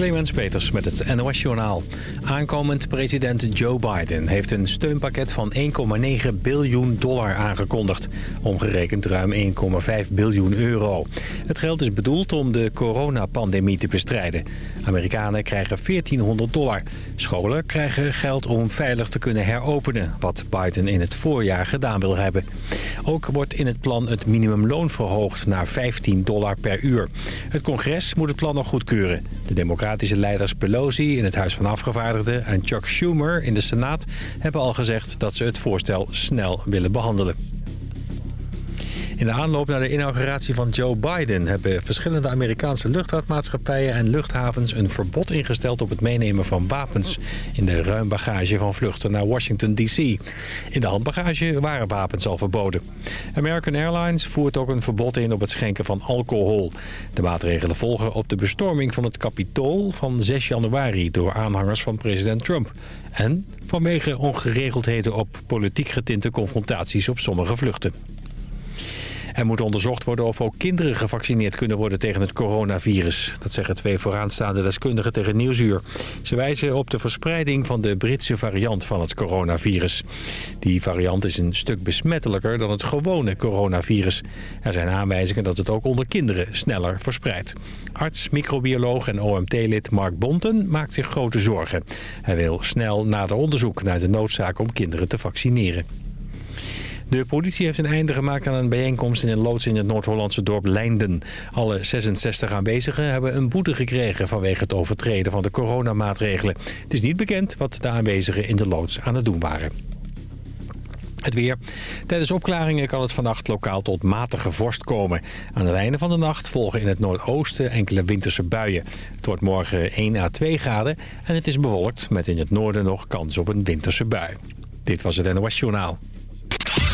Clemens Peters met het NOS-journaal. Aankomend president Joe Biden heeft een steunpakket van 1,9 biljoen dollar aangekondigd. Omgerekend ruim 1,5 biljoen euro. Het geld is bedoeld om de coronapandemie te bestrijden. Amerikanen krijgen 1400 dollar. Scholen krijgen geld om veilig te kunnen heropenen... wat Biden in het voorjaar gedaan wil hebben. Ook wordt in het plan het minimumloon verhoogd naar 15 dollar per uur. Het congres moet het plan nog goedkeuren. De democratische leiders Pelosi in het Huis van Afgevaardigden en Chuck Schumer in de Senaat hebben al gezegd dat ze het voorstel snel willen behandelen. In de aanloop naar de inauguratie van Joe Biden... hebben verschillende Amerikaanse luchtvaartmaatschappijen en luchthavens... een verbod ingesteld op het meenemen van wapens... in de ruimbagage van vluchten naar Washington D.C. In de handbagage waren wapens al verboden. American Airlines voert ook een verbod in op het schenken van alcohol. De maatregelen volgen op de bestorming van het Capitool van 6 januari... door aanhangers van president Trump. En vanwege ongeregeldheden op politiek getinte confrontaties op sommige vluchten. Er moet onderzocht worden of ook kinderen gevaccineerd kunnen worden tegen het coronavirus. Dat zeggen twee vooraanstaande deskundigen tegen Nieuwsuur. Ze wijzen op de verspreiding van de Britse variant van het coronavirus. Die variant is een stuk besmettelijker dan het gewone coronavirus. Er zijn aanwijzingen dat het ook onder kinderen sneller verspreidt. Arts, microbioloog en OMT-lid Mark Bonten maakt zich grote zorgen. Hij wil snel nader onderzoek naar de noodzaak om kinderen te vaccineren. De politie heeft een einde gemaakt aan een bijeenkomst in een loods in het Noord-Hollandse dorp Leinden. Alle 66 aanwezigen hebben een boete gekregen vanwege het overtreden van de coronamaatregelen. Het is niet bekend wat de aanwezigen in de loods aan het doen waren. Het weer. Tijdens opklaringen kan het vannacht lokaal tot matige vorst komen. Aan het einde van de nacht volgen in het noordoosten enkele winterse buien. Het wordt morgen 1 à 2 graden en het is bewolkt met in het noorden nog kans op een winterse bui. Dit was het NOS Journaal.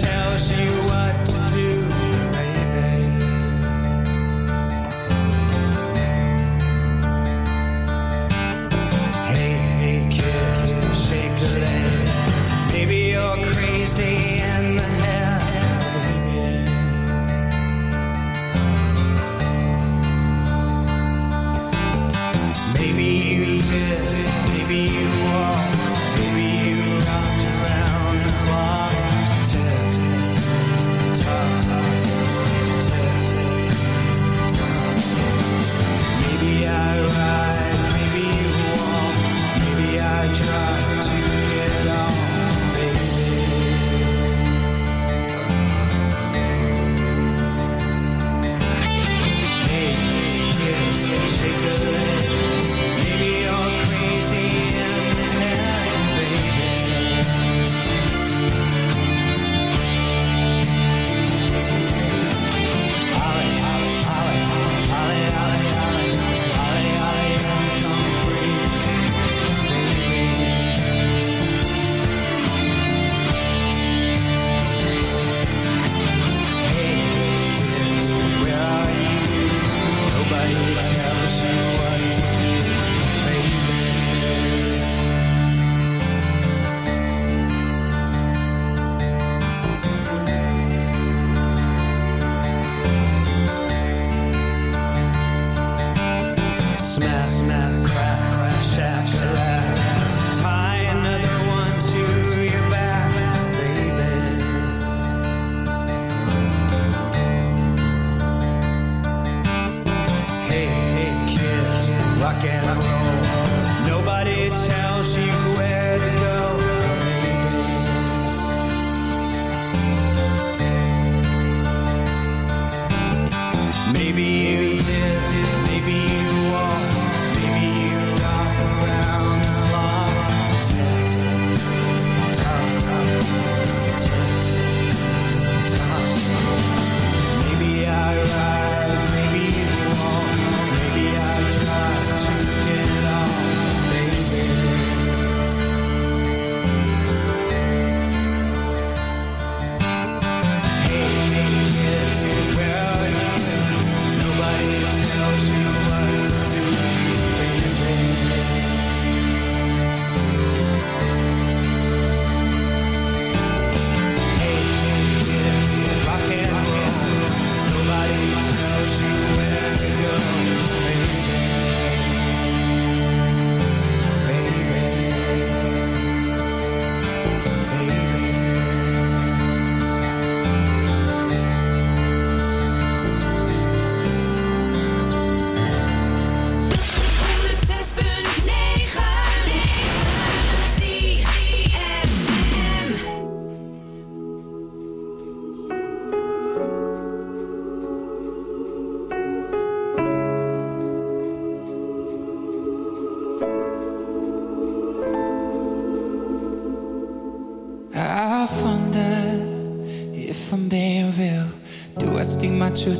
tell you. Rock and roll.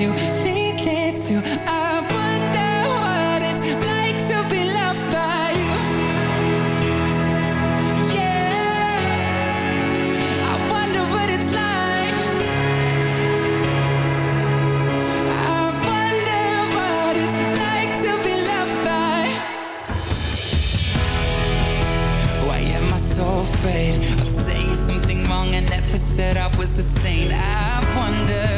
you think it's you. I wonder what it's like to be loved by you. Yeah, I wonder what it's like. I wonder what it's like to be loved by. Why am I so afraid of saying something wrong? I never said I was a saint. I wonder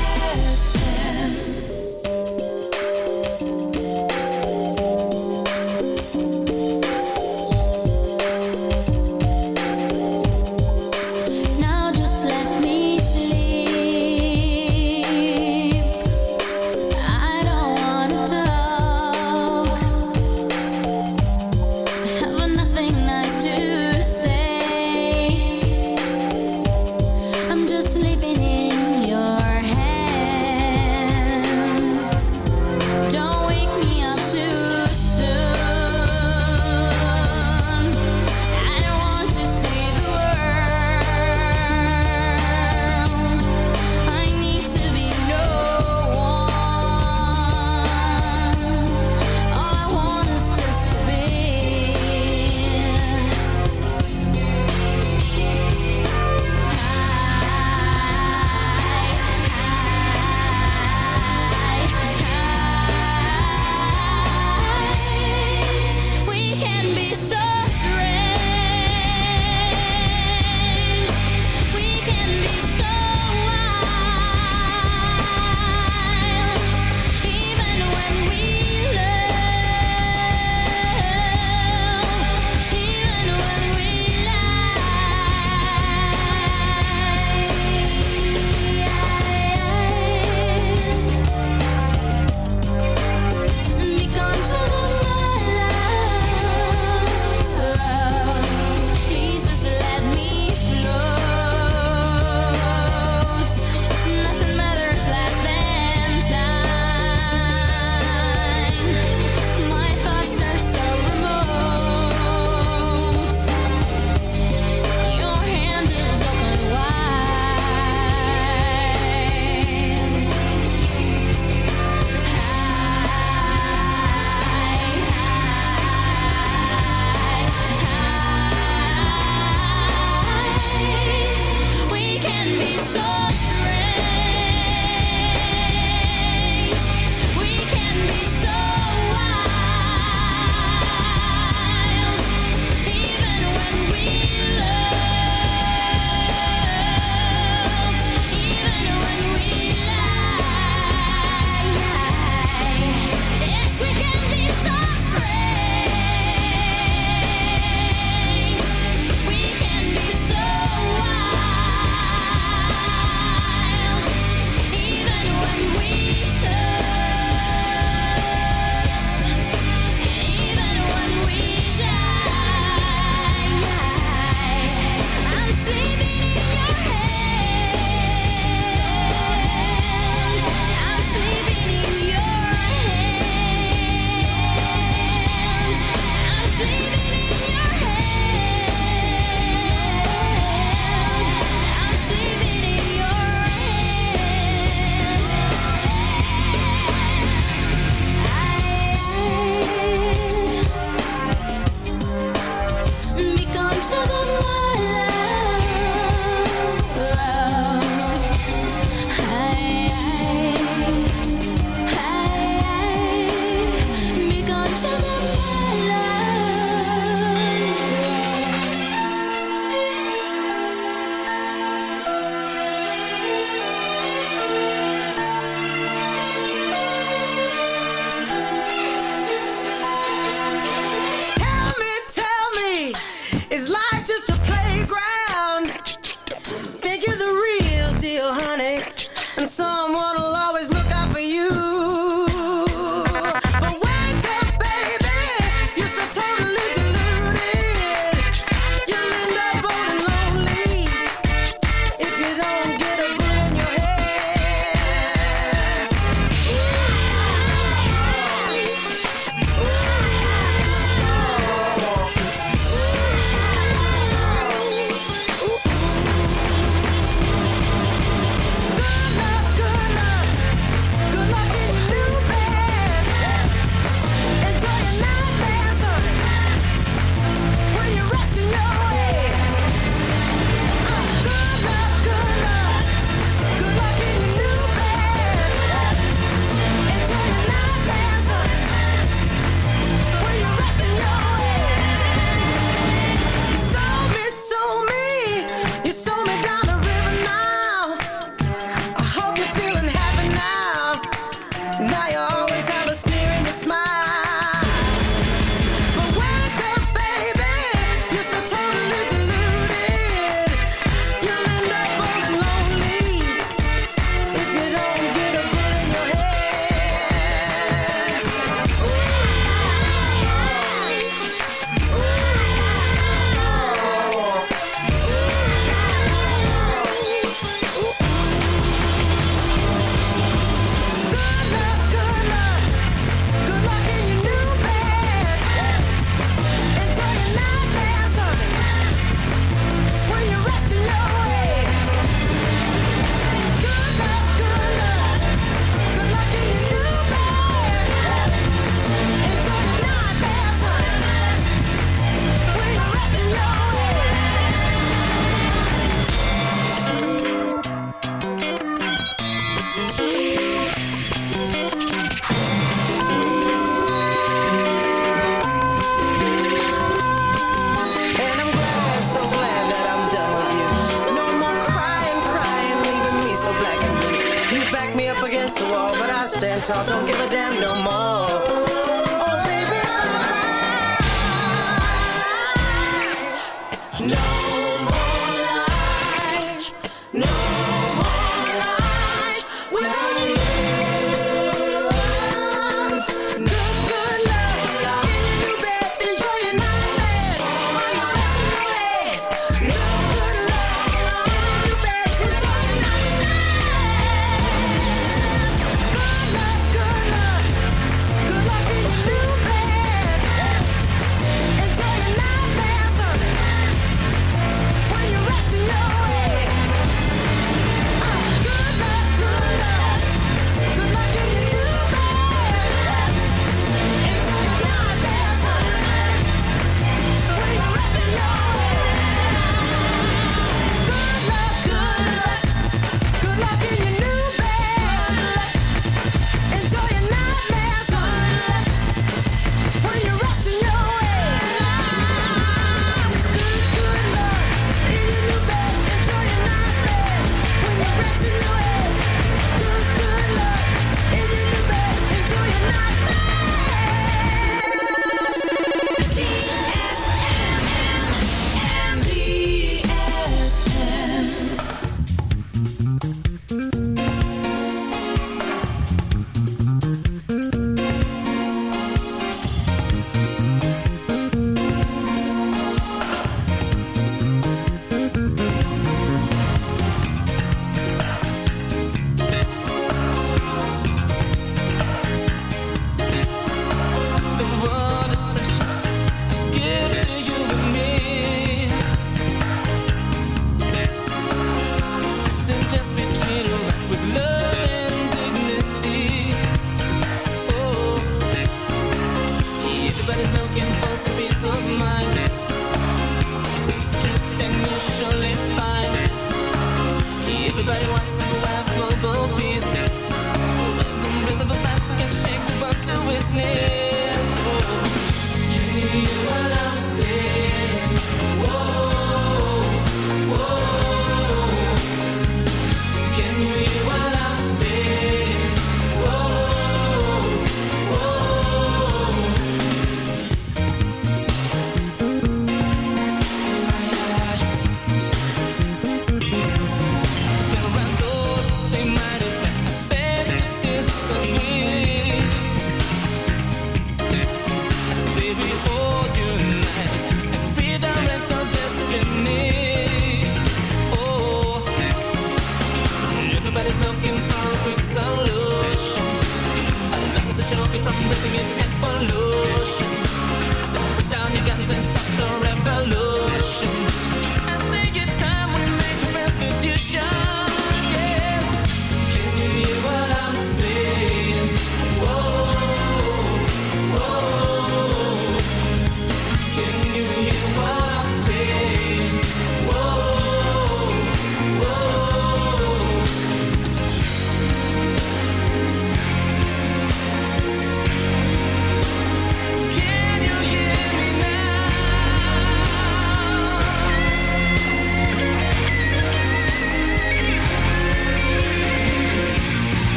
ripping an envelope.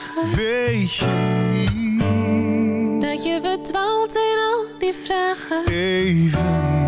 vragen. Weet je niet dat je verdwaalt in al die vragen? Even